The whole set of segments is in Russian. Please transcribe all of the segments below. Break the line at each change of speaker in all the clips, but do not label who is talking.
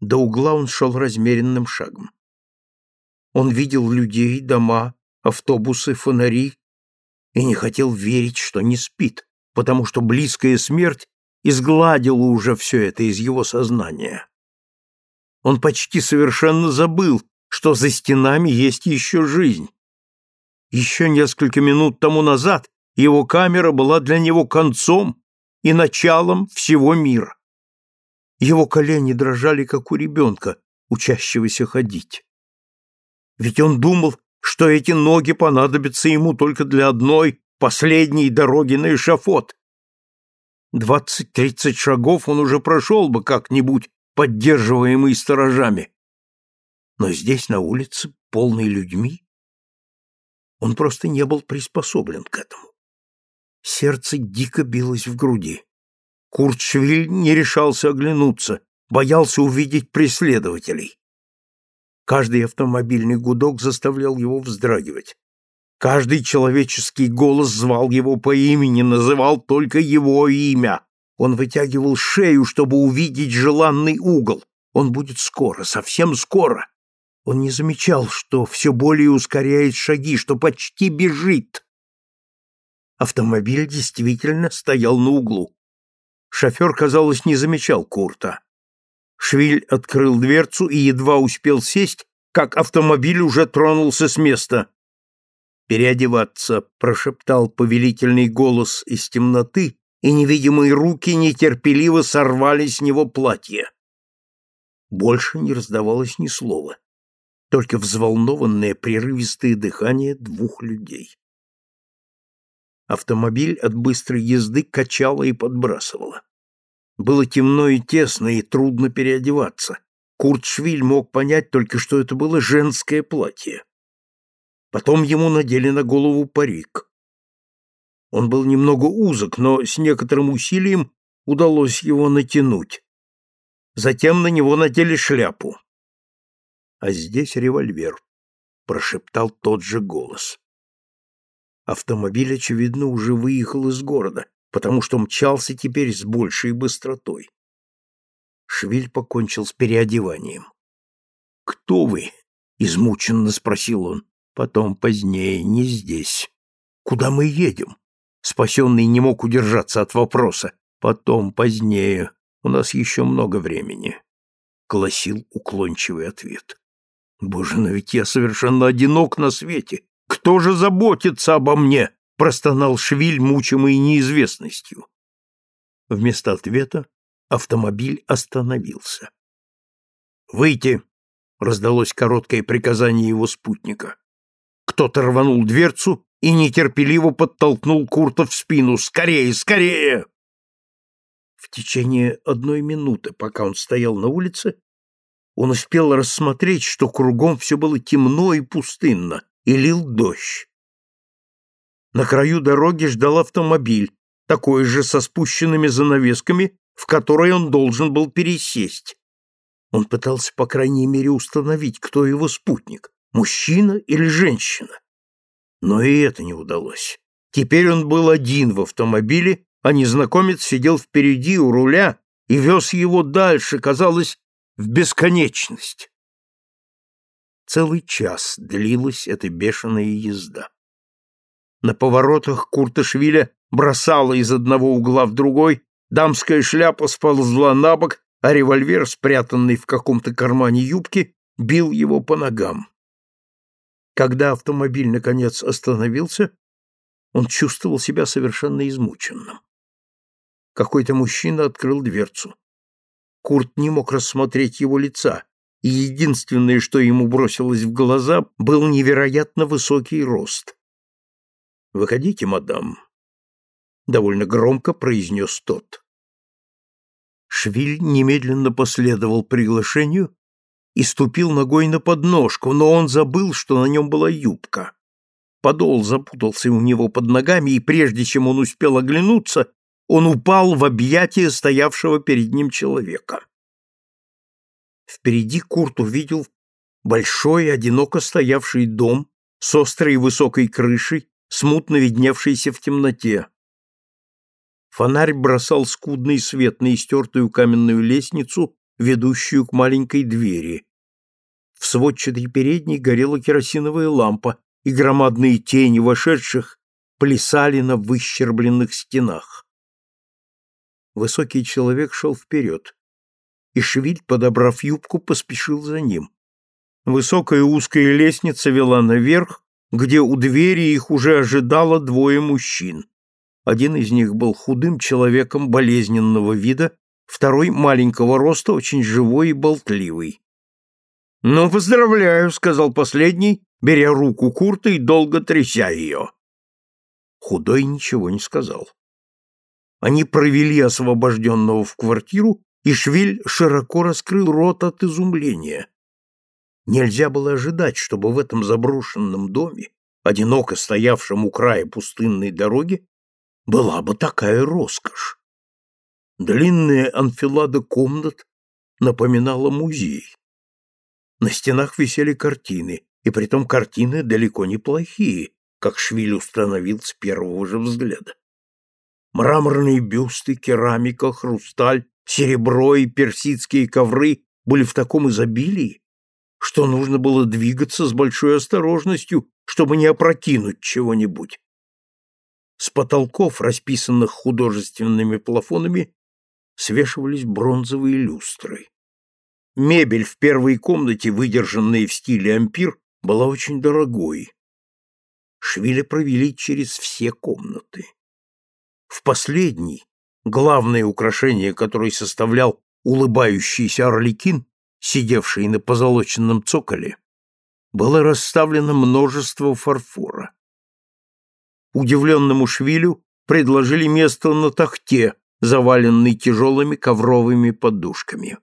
До угла он шел размеренным шагом. Он видел людей, дома, автобусы, фонари и не хотел верить, что не спит, потому что близкая смерть изгладила уже все это из его сознания. Он почти совершенно забыл, что за стенами есть еще жизнь. Еще несколько минут тому назад его камера была для него концом и началом всего мира. Его колени дрожали, как у ребенка, учащегося ходить. Ведь он думал, что эти ноги понадобятся ему только для одной, последней дороги на эшафот. Двадцать-тридцать шагов он уже прошел бы как-нибудь, поддерживаемый сторожами. Но здесь, на улице, полной людьми, он просто не был приспособлен к этому. Сердце дико билось в груди. Куртшвиль не решался оглянуться, боялся увидеть преследователей. Каждый автомобильный гудок заставлял его вздрагивать. Каждый человеческий голос звал его по имени, называл только его имя. Он вытягивал шею, чтобы увидеть желанный угол. Он будет скоро, совсем скоро. Он не замечал, что все более ускоряет шаги, что почти бежит. Автомобиль действительно стоял на углу. Шофер, казалось, не замечал Курта. Швиль открыл дверцу и едва успел сесть, как автомобиль уже тронулся с места. «Переодеваться», — прошептал повелительный голос из темноты, и невидимые руки нетерпеливо сорвали с него платье. Больше не раздавалось ни слова, только взволнованное прерывистое дыхание двух людей. Автомобиль от быстрой езды качало и подбрасывало. Было темно и тесно, и трудно переодеваться. Куртшвиль мог понять только, что это было женское платье. Потом ему надели на голову парик. Он был немного узок, но с некоторым усилием удалось его натянуть. Затем на него надели шляпу. А здесь револьвер, прошептал тот же голос. Автомобиль, очевидно, уже выехал из города, потому что мчался теперь с большей быстротой. Швиль покончил с переодеванием. «Кто вы?» — измученно спросил он. «Потом, позднее, не здесь. Куда мы едем?» Спасенный не мог удержаться от вопроса. «Потом, позднее. У нас еще много времени», — гласил уклончивый ответ. «Боже, но ведь я совершенно одинок на свете. Кто же заботится обо мне?» простонал Швиль, мучимый неизвестностью. Вместо ответа автомобиль остановился. «Выйти!» — раздалось короткое приказание его спутника. Кто-то рванул дверцу и нетерпеливо подтолкнул Курта в спину. «Скорее, скорее!» В течение одной минуты, пока он стоял на улице, он успел рассмотреть, что кругом все было темно и пустынно, и лил дождь. На краю дороги ждал автомобиль, такой же со спущенными занавесками, в который он должен был пересесть. Он пытался, по крайней мере, установить, кто его спутник, мужчина или женщина. Но и это не удалось. Теперь он был один в автомобиле, а незнакомец сидел впереди у руля и вез его дальше, казалось, в бесконечность. Целый час длилась эта бешеная езда. На поворотах Курташвиля бросала из одного угла в другой, дамская шляпа сползла на бок, а револьвер, спрятанный в каком-то кармане юбки, бил его по ногам. Когда автомобиль, наконец, остановился, он чувствовал себя совершенно измученным. Какой-то мужчина открыл дверцу. Курт не мог рассмотреть его лица, и единственное, что ему бросилось в глаза, был невероятно высокий рост. «Выходите, мадам», — довольно громко произнес тот. Швиль немедленно последовал приглашению и ступил ногой на подножку, но он забыл, что на нем была юбка. Подол запутался у него под ногами, и прежде чем он успел оглянуться, он упал в объятия стоявшего перед ним человека. Впереди Курт увидел большой, одиноко стоявший дом с острой высокой крышей смутно видневшийся в темноте. Фонарь бросал скудный свет на истертую каменную лестницу ведущую к маленькой двери. В сводчатой передней горела керосиновая лампа, и громадные тени вошедших плясали на выщербленных стенах. Высокий человек шел вперед, и Швиль, подобрав юбку, поспешил за ним. Высокая узкая лестница вела наверх, где у двери их уже ожидало двое мужчин. Один из них был худым человеком болезненного вида, второй маленького роста, очень живой и болтливый. «Ну, поздравляю», — сказал последний, беря руку Курта и долго тряся ее. Худой ничего не сказал. Они провели освобожденного в квартиру, и Швиль широко раскрыл рот от изумления. Нельзя было ожидать, чтобы в этом заброшенном доме, одиноко стоявшем у края пустынной дороги, была бы такая роскошь. Длинная анфилада комнат напоминала музей. На стенах висели картины, и притом картины далеко не плохие, как Швиль установил с первого же взгляда. Мраморные бюсты, керамика, хрусталь, серебро и персидские ковры были в таком изобилии, что нужно было двигаться с большой осторожностью, чтобы не опрокинуть чего-нибудь. С потолков, расписанных художественными плафонами, свешивались бронзовые люстры. Мебель в первой комнате, выдержанная в стиле ампир, была очень дорогой. Швиля провели через все комнаты. В последней, главное украшение которой составлял улыбающийся орликин, сидевший на позолоченном цоколе, было расставлено множество фарфора. Удивленному Швилю предложили место на тахте, заваленной тяжелыми ковровыми подушками.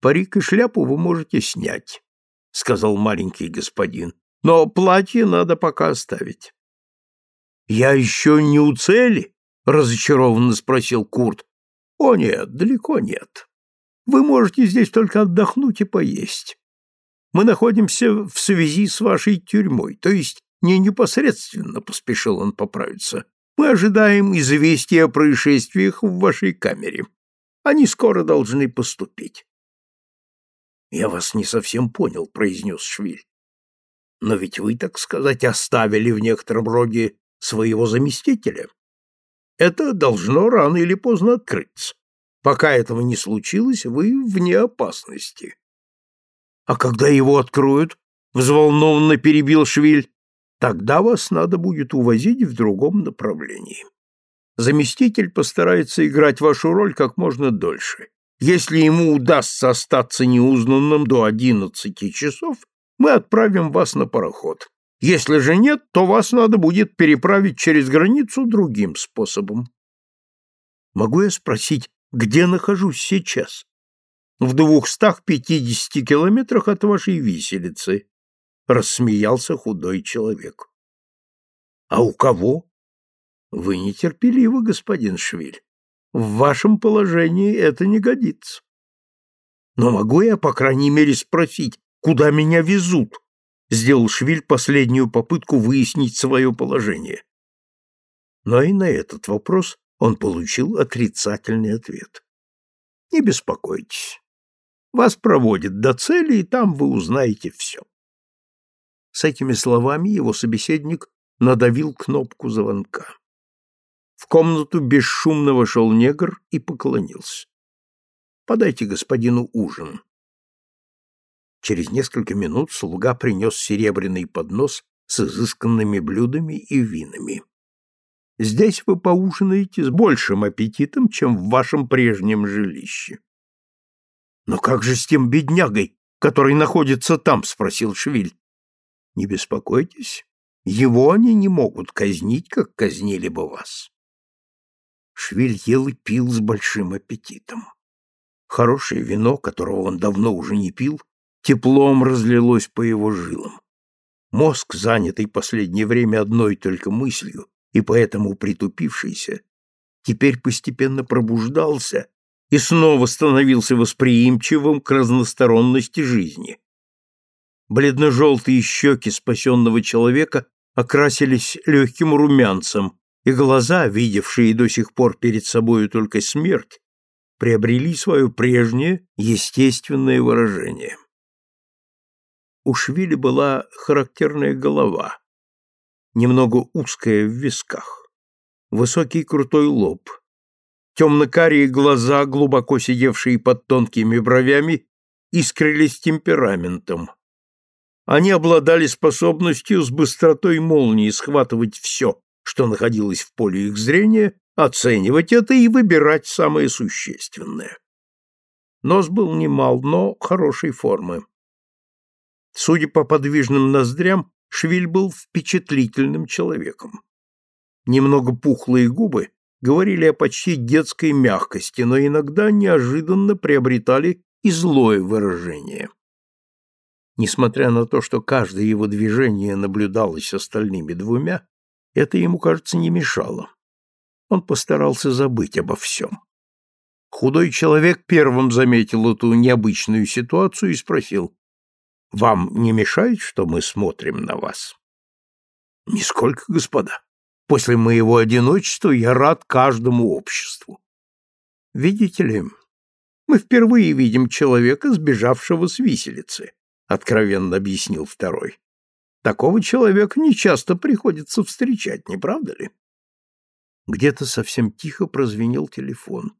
«Парик и шляпу вы можете снять», — сказал маленький господин, «но платье надо пока оставить». «Я еще не у цели?» — разочарованно спросил Курт. «О нет, далеко нет. Вы можете здесь только отдохнуть и поесть. Мы находимся в связи с вашей тюрьмой, то есть не непосредственно, поспешил он поправиться. Мы ожидаем известия о происшествиях в вашей камере. Они скоро должны поступить. Я вас не совсем понял, произнес Швиль. Но ведь вы, так сказать, оставили в некотором роде своего заместителя. Это должно рано или поздно открыться. Пока этого не случилось, вы вне опасности. А когда его откроют, взволнованно перебил Швиль, тогда вас надо будет увозить в другом направлении. Заместитель постарается играть вашу роль как можно дольше. Если ему удастся остаться неузнанным до одиннадцати часов, мы отправим вас на пароход. Если же нет, то вас надо будет переправить через границу другим способом. Могу я спросить, где нахожусь сейчас. В двухстах пятидесяти километрах от вашей виселицы, рассмеялся худой человек. А у кого? Вы нетерпеливы, господин Швиль. В вашем положении это не годится. Но могу я, по крайней мере, спросить, куда меня везут? Сделал Швиль последнюю попытку выяснить свое положение. Но и на этот вопрос он получил отрицательный ответ. Не беспокойтесь. Вас проводят до цели, и там вы узнаете все. С этими словами его собеседник надавил кнопку звонка. В комнату бесшумно вошел негр и поклонился. «Подайте господину ужин». Через несколько минут слуга принес серебряный поднос с изысканными блюдами и винами. Здесь вы поужинаете с большим аппетитом, чем в вашем прежнем жилище. Но как же с тем беднягой, который находится там, спросил Швиль. Не беспокойтесь, его они не могут казнить, как казнили бы вас. Швиль ел и пил с большим аппетитом. Хорошее вино, которого он давно уже не пил, теплом разлилось по его жилам. Мозг, занятый последнее время одной только мыслью, и поэтому притупившийся, теперь постепенно пробуждался и снова становился восприимчивым к разносторонности жизни. Бледно-желтые щеки спасенного человека окрасились легким румянцем, и глаза, видевшие до сих пор перед собою только смерть, приобрели свое прежнее естественное выражение. У Швили была характерная голова, немного узкая в висках, высокий крутой лоб, темно-карие глаза, глубоко сидевшие под тонкими бровями, искрились темпераментом. Они обладали способностью с быстротой молнии схватывать все, что находилось в поле их зрения, оценивать это и выбирать самое существенное. Нос был немал, но хорошей формы. Судя по подвижным ноздрям, Швиль был впечатлительным человеком. Немного пухлые губы говорили о почти детской мягкости, но иногда неожиданно приобретали и злое выражение. Несмотря на то, что каждое его движение наблюдалось остальными двумя, это ему, кажется, не мешало. Он постарался забыть обо всем. Худой человек первым заметил эту необычную ситуацию и спросил, «Вам не мешает, что мы смотрим на вас?» «Нисколько, господа. После моего одиночества я рад каждому обществу. Видите ли, мы впервые видим человека, сбежавшего с виселицы, откровенно объяснил второй. Такого человека нечасто приходится встречать, не правда ли? Где-то совсем тихо прозвенел телефон.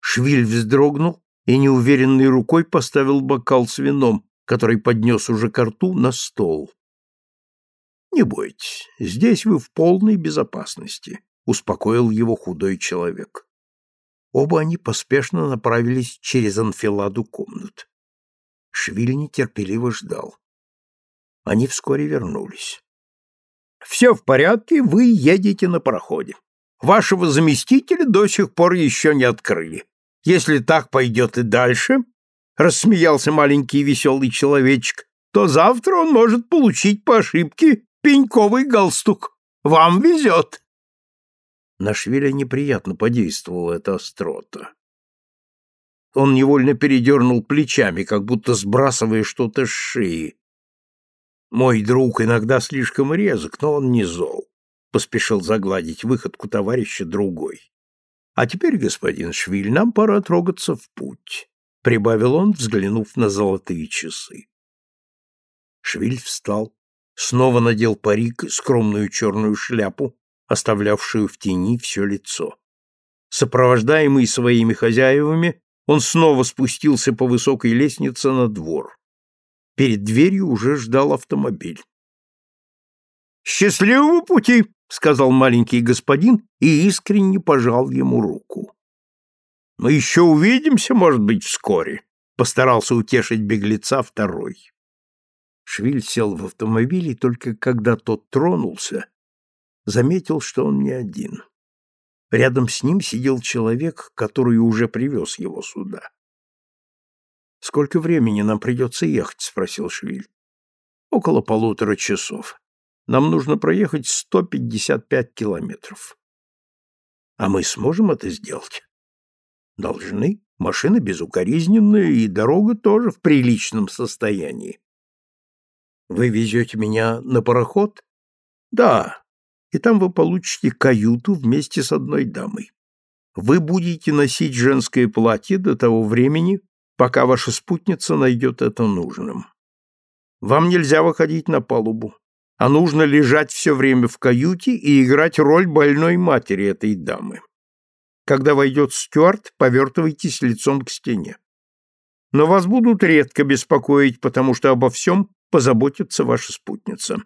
Швиль вздрогнул и неуверенной рукой поставил бокал с вином, который поднес уже ко рту, на стол. «Не бойтесь, здесь вы в полной безопасности», — успокоил его худой человек. Оба они поспешно направились через анфиладу комнат. Швиль нетерпеливо ждал. Они вскоре вернулись. «Все в порядке, вы едете на пароходе. Вашего заместителя до сих пор еще не открыли. Если так пойдет и дальше, — рассмеялся маленький веселый человечек, — то завтра он может получить по ошибке пеньковый галстук. Вам везет. На Швеля неприятно подействовала эта острота. Он невольно передернул плечами, как будто сбрасывая что-то с шеи, мой друг иногда слишком резок, но он не зол. Поспешил загладить выходку товарища другой. А теперь, господин Швиль, нам пора трогаться в путь, прибавил он, взглянув на золотые часы. Швиль встал, снова надел парик и скромную черную шляпу, оставлявшую в тени все лицо. Сопровождаемый своими хозяевами, он снова спустился по высокой лестнице на двор. Перед дверью уже ждал автомобиль. «Счастливого пути!» — сказал маленький господин и искренне пожал ему руку. «Мы еще увидимся, может быть, вскоре», — постарался утешить беглеца второй. Швиль сел в автомобиль и только когда тот тронулся, заметил, что он не один. Рядом с ним сидел человек, который уже привез его сюда. Сколько времени нам придется ехать? спросил Швиль. Около полутора часов. Нам нужно проехать 155 километров. А мы сможем это сделать? Должны. Машина безукоризненная, и дорога тоже в приличном состоянии. Вы везете меня на пароход? Да. И там вы получите каюту вместе с одной дамой. Вы будете носить женское платье до того времени, пока ваша спутница найдет это нужным. Вам нельзя выходить на палубу, а нужно лежать все время в каюте и играть роль больной матери этой дамы. Когда войдет стюард, повертывайтесь лицом к стене. Но вас будут редко беспокоить, потому что обо всем позаботится ваша спутница.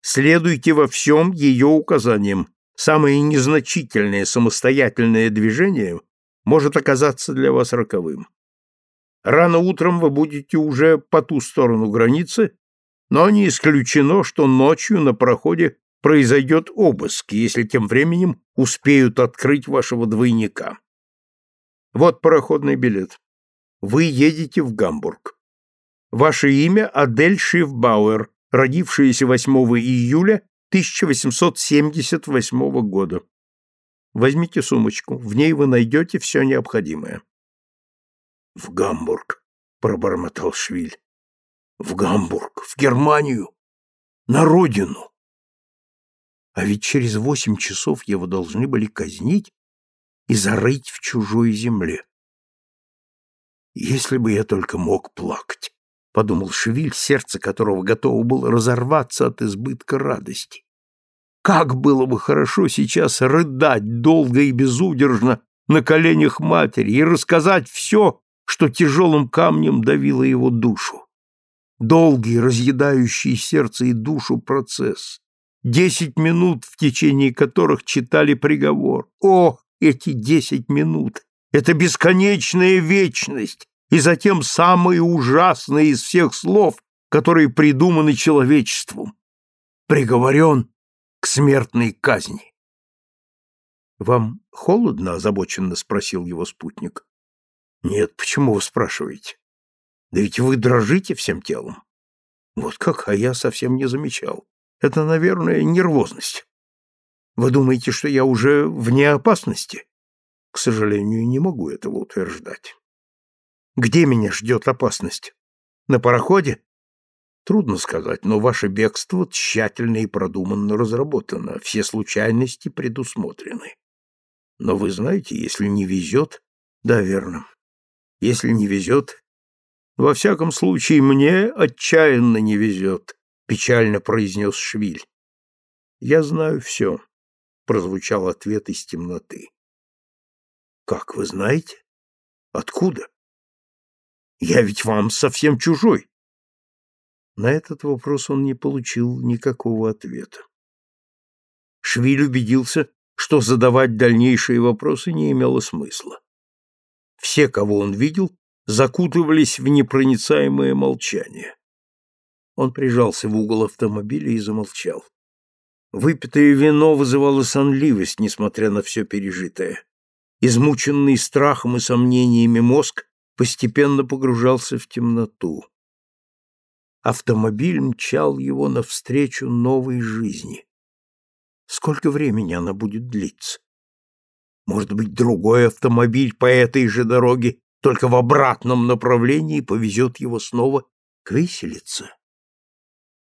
Следуйте во всем ее указаниям. Самое незначительное самостоятельное движение может оказаться для вас роковым. Рано утром вы будете уже по ту сторону границы, но не исключено, что ночью на проходе произойдет обыск, если тем временем успеют открыть вашего двойника. Вот пароходный билет. Вы едете в Гамбург. Ваше имя Адель Шифбауэр, родившаяся 8 июля 1878 года. Возьмите сумочку, в ней вы найдете все необходимое. В Гамбург, пробормотал Швиль. В Гамбург, в Германию, на родину. А ведь через восемь часов его должны были казнить и зарыть в чужой земле. Если бы я только мог плакать, — подумал Шевиль, сердце которого готово было разорваться от избытка радости. Как было бы хорошо сейчас рыдать долго и безудержно на коленях матери и рассказать все, что тяжелым камнем давило его душу. Долгий, разъедающий сердце и душу процесс. Десять минут, в течение которых читали приговор. О, эти десять минут! Это бесконечная вечность, и затем самые ужасные из всех слов, которые придуманы человечеством. Приговорен к смертной казни. «Вам холодно?» — озабоченно спросил его спутник. «Нет, почему вы спрашиваете? Да ведь вы дрожите всем телом». «Вот как, а я совсем не замечал. Это, наверное, нервозность. Вы думаете, что я уже вне опасности?» «К сожалению, не могу этого утверждать». «Где меня ждет опасность? На пароходе?» Трудно сказать, но ваше бегство тщательно и продуманно разработано, все случайности предусмотрены. Но вы знаете, если не везет... Да, верно. Если не везет... Во всяком случае, мне отчаянно не везет, — печально произнес Швиль. Я знаю все, — прозвучал ответ из темноты. Как вы знаете? Откуда? Я ведь вам совсем чужой. На этот вопрос он не получил никакого ответа. Швиль убедился, что задавать дальнейшие вопросы не имело смысла. Все, кого он видел, закутывались в непроницаемое молчание. Он прижался в угол автомобиля и замолчал. Выпитое вино вызывало сонливость, несмотря на все пережитое. Измученный страхом и сомнениями мозг постепенно погружался в темноту. Автомобиль мчал его навстречу новой жизни. Сколько времени она будет длиться? Может быть, другой автомобиль по этой же дороге, только в обратном направлении, повезет его снова к виселице?